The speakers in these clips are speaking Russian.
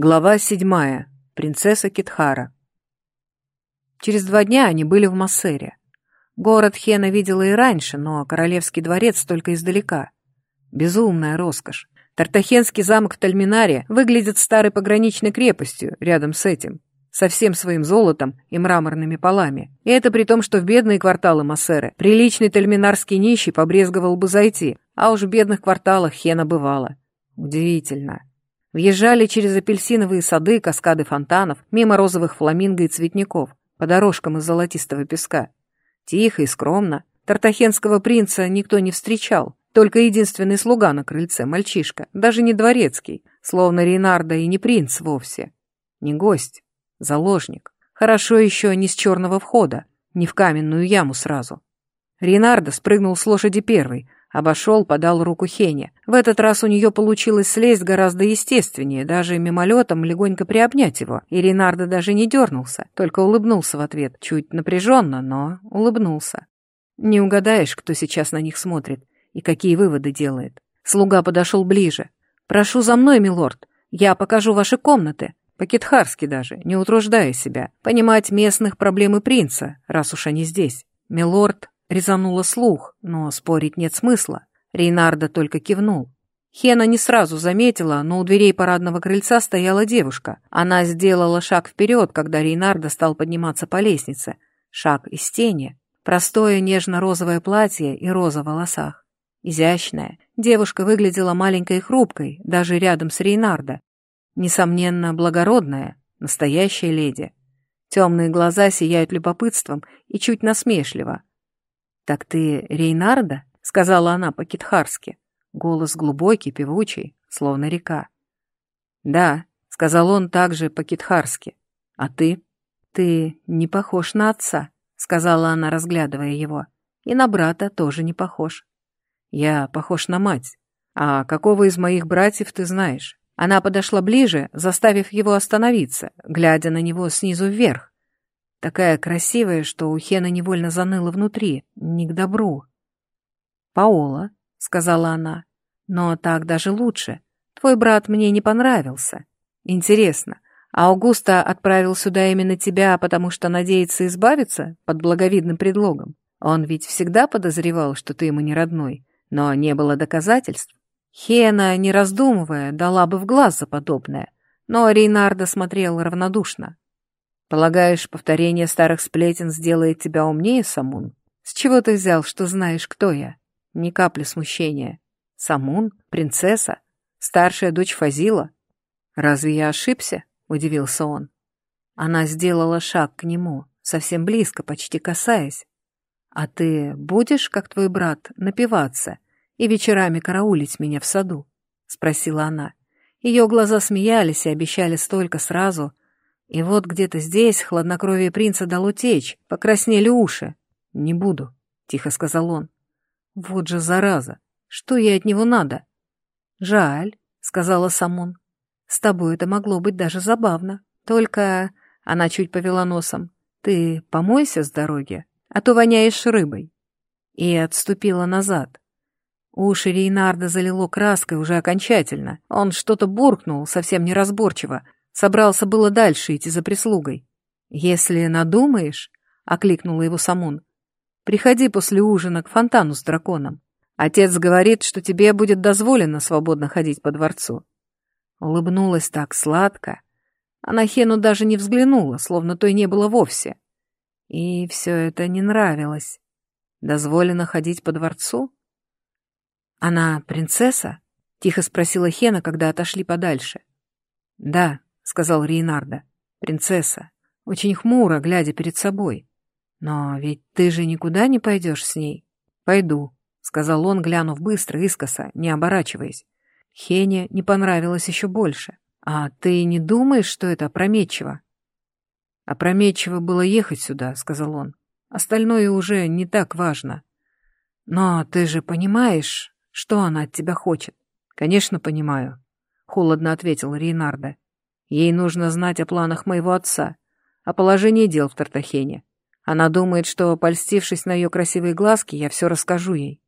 Глава седьмая. Принцесса Китхара. Через два дня они были в Массере. Город Хена видела и раньше, но королевский дворец только издалека. Безумная роскошь. Тартахенский замок в Тальминаре выглядит старой пограничной крепостью рядом с этим, со всем своим золотом и мраморными полами. И это при том, что в бедные кварталы Массеры приличный тальминарский нищий побрезговал бы зайти, а уж в бедных кварталах Хена бывала. Удивительно. Въезжали через апельсиновые сады, каскады фонтанов, мимо розовых фламинго и цветников, по дорожкам из золотистого песка. Тихо и скромно. Тартахенского принца никто не встречал, только единственный слуга на крыльце, мальчишка, даже не дворецкий, словно Рейнарда и не принц вовсе. Не гость, заложник. Хорошо еще не с черного входа, не в каменную яму сразу. Рейнарда спрыгнул с лошади первый, Обошел, подал руку Хене. В этот раз у нее получилось слезть гораздо естественнее, даже мимолетом легонько приобнять его. И Ренардо даже не дернулся, только улыбнулся в ответ. Чуть напряженно, но улыбнулся. Не угадаешь, кто сейчас на них смотрит и какие выводы делает. Слуга подошел ближе. «Прошу за мной, милорд. Я покажу ваши комнаты. По-китхарски даже, не утруждая себя. Понимать местных проблемы принца, раз уж они здесь. Милорд Резанула слух, но спорить нет смысла. Рейнарда только кивнул. Хена не сразу заметила, но у дверей парадного крыльца стояла девушка. Она сделала шаг вперед, когда Рейнарда стал подниматься по лестнице. Шаг из тени. Простое нежно-розовое платье и роза в волосах. Изящная. Девушка выглядела маленькой и хрупкой, даже рядом с Рейнардо. Несомненно, благородная, настоящая леди. Темные глаза сияют любопытством и чуть насмешливо. «Так ты Рейнарда?» — сказала она по-китхарски. Голос глубокий, певучий, словно река. «Да», — сказал он также по-китхарски. «А ты?» «Ты не похож на отца», — сказала она, разглядывая его. «И на брата тоже не похож». «Я похож на мать. А какого из моих братьев ты знаешь?» Она подошла ближе, заставив его остановиться, глядя на него снизу вверх. Такая красивая, что у Хена невольно заныло внутри, не к добру. «Паола», — сказала она, — «но так даже лучше. Твой брат мне не понравился. Интересно, Аугуста отправил сюда именно тебя, потому что надеется избавиться под благовидным предлогом? Он ведь всегда подозревал, что ты ему не родной, но не было доказательств. Хена, не раздумывая, дала бы в глаз за подобное, но Рейнарда смотрел равнодушно. Полагаешь, повторение старых сплетен сделает тебя умнее, Самун? С чего ты взял, что знаешь, кто я? Ни капли смущения. Самун? Принцесса? Старшая дочь Фазила? Разве я ошибся? Удивился он. Она сделала шаг к нему, совсем близко, почти касаясь. «А ты будешь, как твой брат, напиваться и вечерами караулить меня в саду?» — спросила она. Ее глаза смеялись и обещали столько сразу, и вот где-то здесь хладнокровие принца дало течь, покраснели уши. «Не буду», — тихо сказал он. «Вот же зараза! Что ей от него надо?» «Жаль», — сказала Самон. «С тобой это могло быть даже забавно. Только...» — она чуть повела носом. «Ты помойся с дороги, а то воняешь рыбой». И отступила назад. Уши Рейнарда залило краской уже окончательно. Он что-то буркнул, совсем неразборчиво, Собрался было дальше идти за прислугой. «Если надумаешь», — окликнула его Самун, — «приходи после ужина к фонтану с драконом. Отец говорит, что тебе будет дозволено свободно ходить по дворцу». Улыбнулась так сладко. А на Хену даже не взглянула, словно той не было вовсе. И все это не нравилось. Дозволено ходить по дворцу? «Она принцесса?» — тихо спросила Хена, когда отошли подальше. «Да», сказал Рейнарда. «Принцесса, очень хмуро, глядя перед собой. Но ведь ты же никуда не пойдешь с ней?» «Пойду», — сказал он, глянув быстро, искоса, не оборачиваясь. Хене не понравилось еще больше. «А ты не думаешь, что это опрометчиво?» «Опрометчиво было ехать сюда», — сказал он. «Остальное уже не так важно». «Но ты же понимаешь, что она от тебя хочет?» «Конечно, понимаю», — холодно ответил Рейнарда. Ей нужно знать о планах моего отца, о положении дел в Тартахене. Она думает, что, польстившись на ее красивые глазки, я все расскажу ей.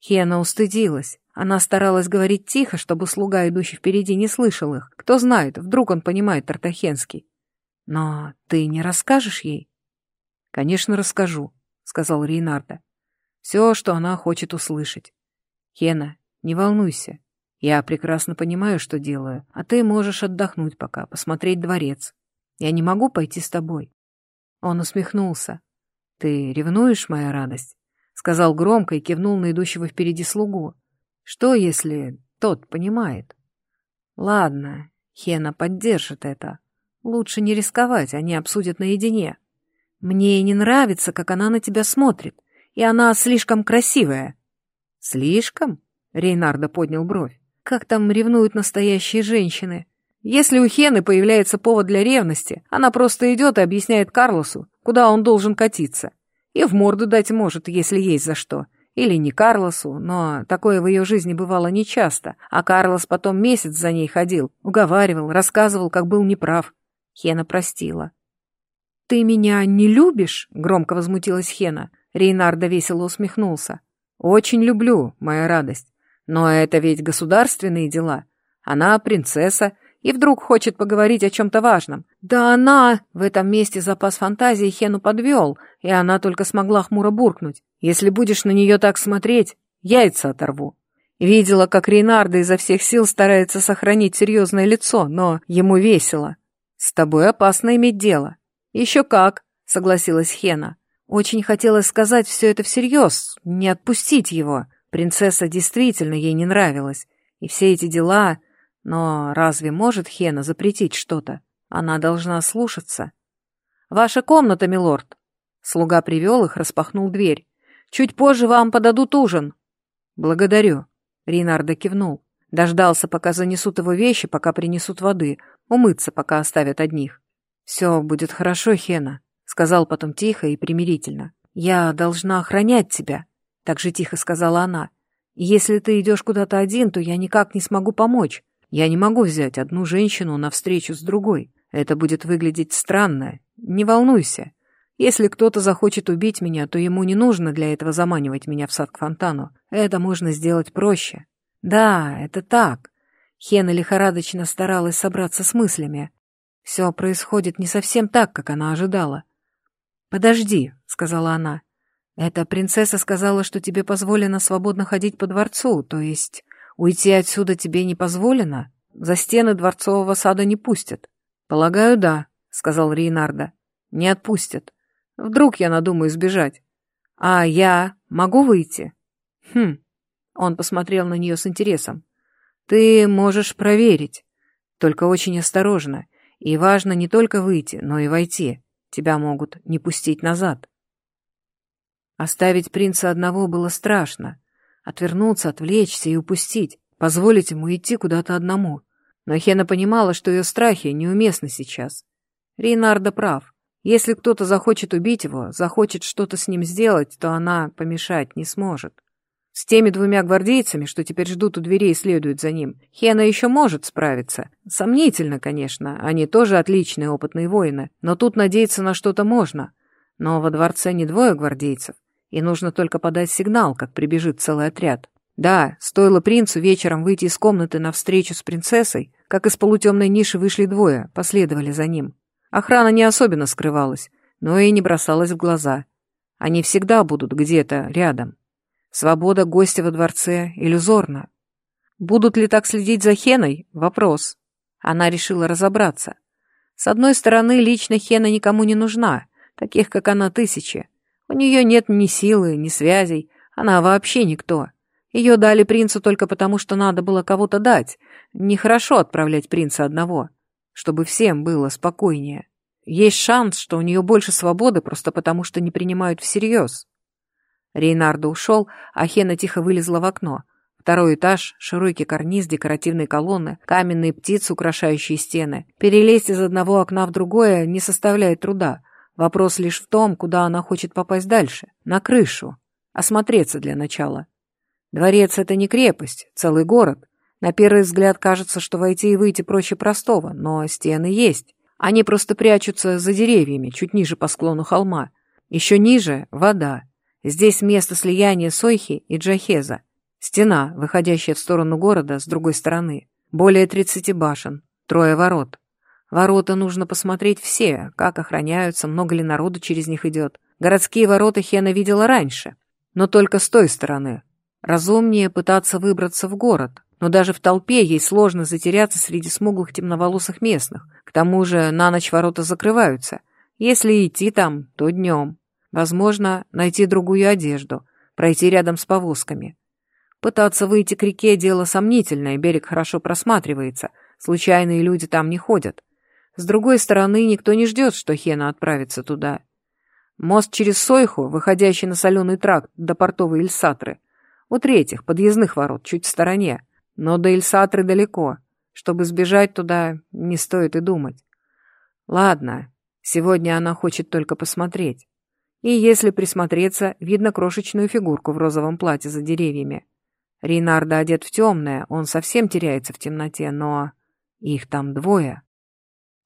Хена устыдилась, Она старалась говорить тихо, чтобы слуга, идущий впереди, не слышал их. Кто знает, вдруг он понимает Тартахенский. «Но ты не расскажешь ей?» «Конечно, расскажу», — сказал Рейнарда. «Все, что она хочет услышать. Хена, не волнуйся. Я прекрасно понимаю, что делаю, а ты можешь отдохнуть пока, посмотреть дворец. Я не могу пойти с тобой». Он усмехнулся. «Ты ревнуешь, моя радость?» — сказал громко и кивнул на идущего впереди слугу. «Что, если тот понимает?» «Ладно, Хена поддержит это. Лучше не рисковать, они обсудят наедине. Мне и не нравится, как она на тебя смотрит, и она слишком красивая». «Слишком?» — Рейнардо поднял бровь. «Как там ревнуют настоящие женщины?» Если у Хены появляется повод для ревности, она просто идет и объясняет Карлосу, куда он должен катиться. И в морду дать может, если есть за что. Или не Карлосу, но такое в ее жизни бывало нечасто, а Карлос потом месяц за ней ходил, уговаривал, рассказывал, как был неправ. Хена простила. «Ты меня не любишь?» — громко возмутилась Хена. Рейнардо весело усмехнулся. «Очень люблю, моя радость. Но это ведь государственные дела. Она принцесса, и вдруг хочет поговорить о чем-то важном. Да она... В этом месте запас фантазии Хену подвел, и она только смогла хмуро буркнуть. Если будешь на нее так смотреть, яйца оторву. Видела, как Рейнардо изо всех сил старается сохранить серьезное лицо, но ему весело. «С тобой опасно иметь дело». «Еще как», — согласилась Хена. Очень хотелось сказать все это всерьез, не отпустить его. Принцесса действительно ей не нравилась. И все эти дела... Но разве может Хена запретить что-то? Она должна слушаться. «Ваша комната, милорд!» Слуга привел их, распахнул дверь. «Чуть позже вам подадут ужин». «Благодарю», — Ринардо кивнул. Дождался, пока занесут его вещи, пока принесут воды, умыться, пока оставят одних. «Все будет хорошо, Хена», — сказал потом тихо и примирительно. «Я должна охранять тебя», — так же тихо сказала она. «Если ты идешь куда-то один, то я никак не смогу помочь. Я не могу взять одну женщину на встречу с другой. Это будет выглядеть странно. Не волнуйся. Если кто-то захочет убить меня, то ему не нужно для этого заманивать меня в сад к фонтану. Это можно сделать проще. Да, это так. Хена лихорадочно старалась собраться с мыслями. Все происходит не совсем так, как она ожидала. «Подожди», — сказала она. «Эта принцесса сказала, что тебе позволено свободно ходить по дворцу, то есть Уйти отсюда тебе не позволено? За стены дворцового сада не пустят. Полагаю, да, сказал Рейнарда. Не отпустят. Вдруг я надумаю сбежать. А я могу выйти? Хм. Он посмотрел на нее с интересом. Ты можешь проверить. Только очень осторожно. И важно не только выйти, но и войти. Тебя могут не пустить назад. Оставить принца одного было страшно. Отвернуться, отвлечься и упустить, позволить ему идти куда-то одному. Но Хена понимала, что ее страхи неуместны сейчас. Рейнардо прав. Если кто-то захочет убить его, захочет что-то с ним сделать, то она помешать не сможет. С теми двумя гвардейцами, что теперь ждут у дверей и следуют за ним, Хена еще может справиться. Сомнительно, конечно, они тоже отличные опытные воины, но тут надеяться на что-то можно. Но во дворце не двое гвардейцев, и нужно только подать сигнал, как прибежит целый отряд. Да, стоило принцу вечером выйти из комнаты на встречу с принцессой, как из полутемной ниши вышли двое, последовали за ним. Охрана не особенно скрывалась, но и не бросалась в глаза. Они всегда будут где-то рядом. Свобода гостя во дворце иллюзорна. Будут ли так следить за Хеной? Вопрос. Она решила разобраться. С одной стороны, лично Хена никому не нужна, таких, как она, тысячи. У нее нет ни силы, ни связей, она вообще никто. Ее дали принцу только потому, что надо было кого-то дать. Нехорошо отправлять принца одного, чтобы всем было спокойнее. Есть шанс, что у нее больше свободы, просто потому что не принимают всерьез. Рейнардо ушел, а Хена тихо вылезла в окно. Второй этаж, широкий карниз, декоративные колонны, каменные птицы, украшающие стены. Перелезть из одного окна в другое не составляет труда. Вопрос лишь в том, куда она хочет попасть дальше. На крышу. Осмотреться для начала. Дворец — это не крепость, целый город. На первый взгляд кажется, что войти и выйти проще простого, но стены есть. Они просто прячутся за деревьями, чуть ниже по склону холма. Еще ниже — вода. Здесь место слияния Сойхи и Джахеза. Стена, выходящая в сторону города с другой стороны. Более 30 башен, трое ворот. Ворота нужно посмотреть все, как охраняются, много ли народу через них идет. Городские ворота Хена видела раньше, но только с той стороны. Разумнее пытаться выбраться в город, но даже в толпе ей сложно затеряться среди смуглых темноволосых местных. К тому же на ночь ворота закрываются. Если идти там, то днем. Возможно, найти другую одежду, пройти рядом с повозками. Пытаться выйти к реке – дело сомнительное, берег хорошо просматривается, случайные люди там не ходят. С другой стороны, никто не ждет, что Хена отправится туда. Мост через Сойху, выходящий на соленый тракт до портовой Ильсатры, у третьих, подъездных ворот, чуть в стороне, но до Ильсатры далеко. Чтобы сбежать туда, не стоит и думать. Ладно, сегодня она хочет только посмотреть. И если присмотреться, видно крошечную фигурку в розовом платье за деревьями. Рейнарда одет в темное, он совсем теряется в темноте, но их там двое.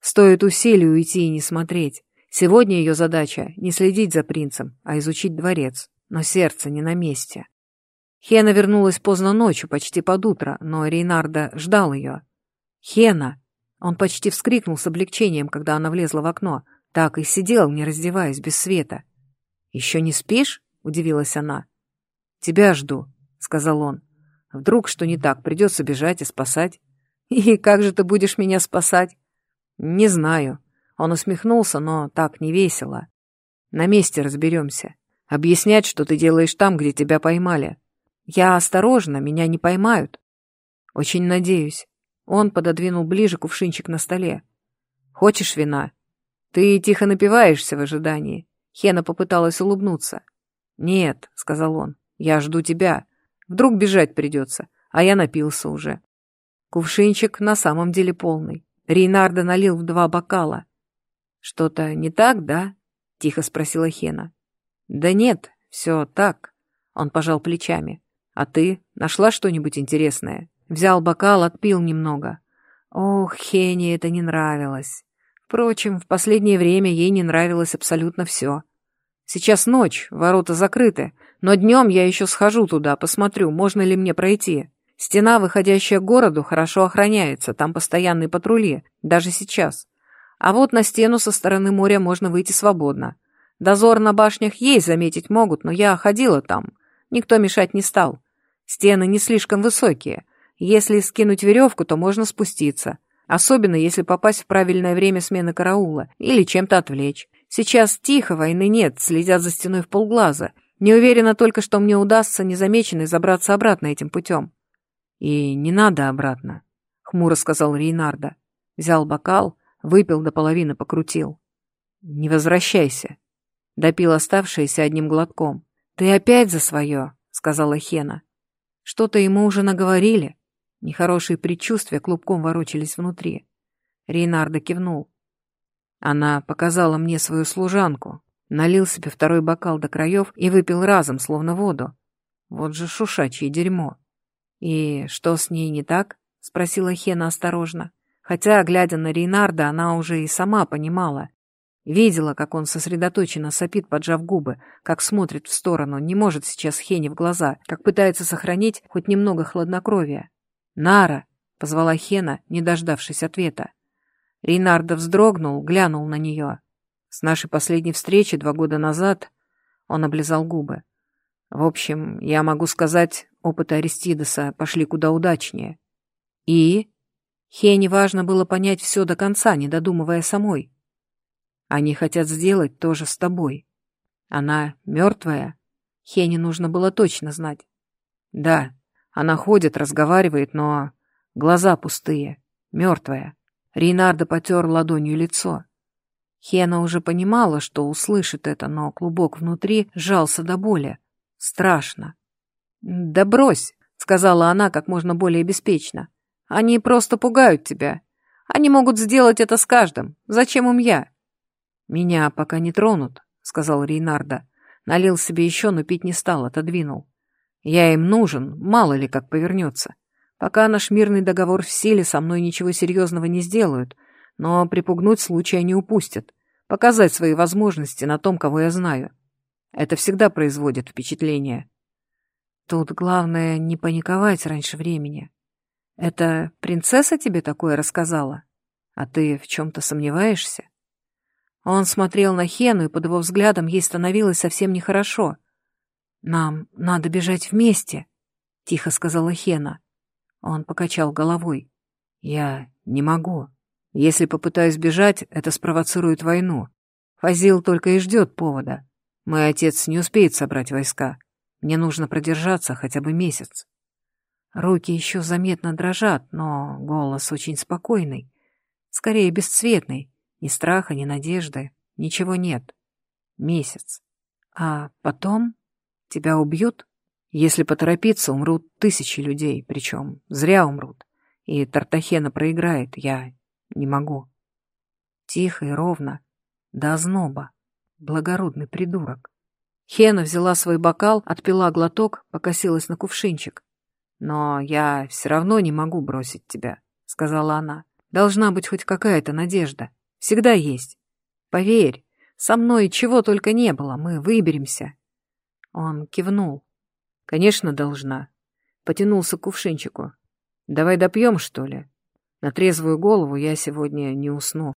Стоит усилий уйти и не смотреть. Сегодня ее задача не следить за принцем, а изучить дворец, но сердце не на месте. Хена вернулась поздно ночью, почти под утро, но Рейнарда ждал ее. «Хена!» Он почти вскрикнул с облегчением, когда она влезла в окно. Так и сидел, не раздеваясь, без света. «Еще не спишь?» — удивилась она. «Тебя жду», — сказал он. Вдруг что не так, придется бежать и спасать. И как же ты будешь меня спасать? Не знаю. Он усмехнулся, но так не весело. На месте разберемся. Объяснять, что ты делаешь там, где тебя поймали. Я осторожно, меня не поймают. Очень надеюсь. Он пододвинул ближе кувшинчик на столе. Хочешь вина? Ты тихо напиваешься в ожидании. Хена попыталась улыбнуться. Нет, сказал он, я жду тебя. Вдруг бежать придется, а я напился уже. Кувшинчик на самом деле полный. Рейнардо налил в два бокала. «Что-то не так, да?» — тихо спросила Хена. «Да нет, все так», — он пожал плечами. «А ты нашла что-нибудь интересное?» Взял бокал, отпил немного. Ох, Хене это не нравилось. Впрочем, в последнее время ей не нравилось абсолютно все. Сейчас ночь, ворота закрыты, но днем я еще схожу туда, посмотрю, можно ли мне пройти. Стена, выходящая к городу, хорошо охраняется, там постоянные патрули, даже сейчас. А вот на стену со стороны моря можно выйти свободно. Дозор на башнях есть, заметить могут, но я ходила там. Никто мешать не стал. Стены не слишком высокие. Если скинуть веревку, то можно спуститься. Особенно, если попасть в правильное время смены караула или чем-то отвлечь. Сейчас тихо, войны нет, следят за стеной в полглаза. Не уверена только, что мне удастся незамеченной забраться обратно этим путем. И не надо обратно, — хмуро сказал Рейнарда. Взял бокал, выпил до половины, покрутил. Не возвращайся. Допил оставшееся одним глотком. Ты опять за свое, — сказала Хена. Что-то ему уже наговорили. Нехорошие предчувствия клубком ворочались внутри. Рейнарда кивнул. Она показала мне свою служанку, налил себе второй бокал до краев и выпил разом, словно воду. Вот же шушачье дерьмо. «И что с ней не так?» — спросила Хена осторожно. Хотя, глядя на Рейнарда, она уже и сама понимала. Видела, как он сосредоточенно сопит, поджав губы, как смотрит в сторону, не может сейчас Хене в глаза, как пытается сохранить хоть немного хладнокровия. «Нара!» — позвала Хена, не дождавшись ответа. Рейнардо вздрогнул, глянул на нее. С нашей последней встречи два года назад он облизал губы. В общем, я могу сказать, опыты Аристидеса пошли куда удачнее. И? Хене важно было понять все до конца, не додумывая самой. Они хотят сделать то же с тобой. Она мертвая? Хене нужно было точно знать. Да, она ходит, разговаривает, но глаза пустые, мертвая. Рейнардо потер ладонью лицо. Хена уже понимала, что услышит это, но клубок внутри сжался до боли. Страшно. «Да брось», — сказала она как можно более беспечно. «Они просто пугают тебя. Они могут сделать это с каждым. Зачем им я?» «Меня пока не тронут», — сказал Рейнардо. Налил себе еще, но пить не стал, отодвинул. «Я им нужен, мало ли как повернется. Пока наш мирный договор в силе, со мной ничего серьезного не сделают, но припугнуть случая не упустят, показать свои возможности на том, кого я знаю. Это всегда производит впечатление. Тут главное не паниковать раньше времени. Это принцесса тебе такое рассказала? А ты в чем-то сомневаешься? Он смотрел на Хену, и под его взглядом ей становилось совсем нехорошо. «Нам надо бежать вместе», — тихо сказала Хена. Он покачал головой. «Я не могу. Если попытаюсь бежать, это спровоцирует войну. Фазил только и ждет повода. Мой отец не успеет собрать войска. Мне нужно продержаться хотя бы месяц». Руки еще заметно дрожат, но голос очень спокойный, скорее бесцветный, ни страха, ни надежды, ничего нет. Месяц. А потом тебя убьют? Если поторопиться, умрут тысячи людей, причем зря умрут. И Тартахена проиграет, я не могу. Тихо и ровно, до озноба. Благородный придурок. Хена взяла свой бокал, отпила глоток, покосилась на кувшинчик. «Но я все равно не могу бросить тебя», — сказала она. «Должна быть хоть какая-то надежда. Всегда есть. Поверь, со мной чего только не было, мы выберемся. Он кивнул. Конечно, должна. Потянулся к кувшинчику. Давай допьем, что ли? На трезвую голову я сегодня не усну.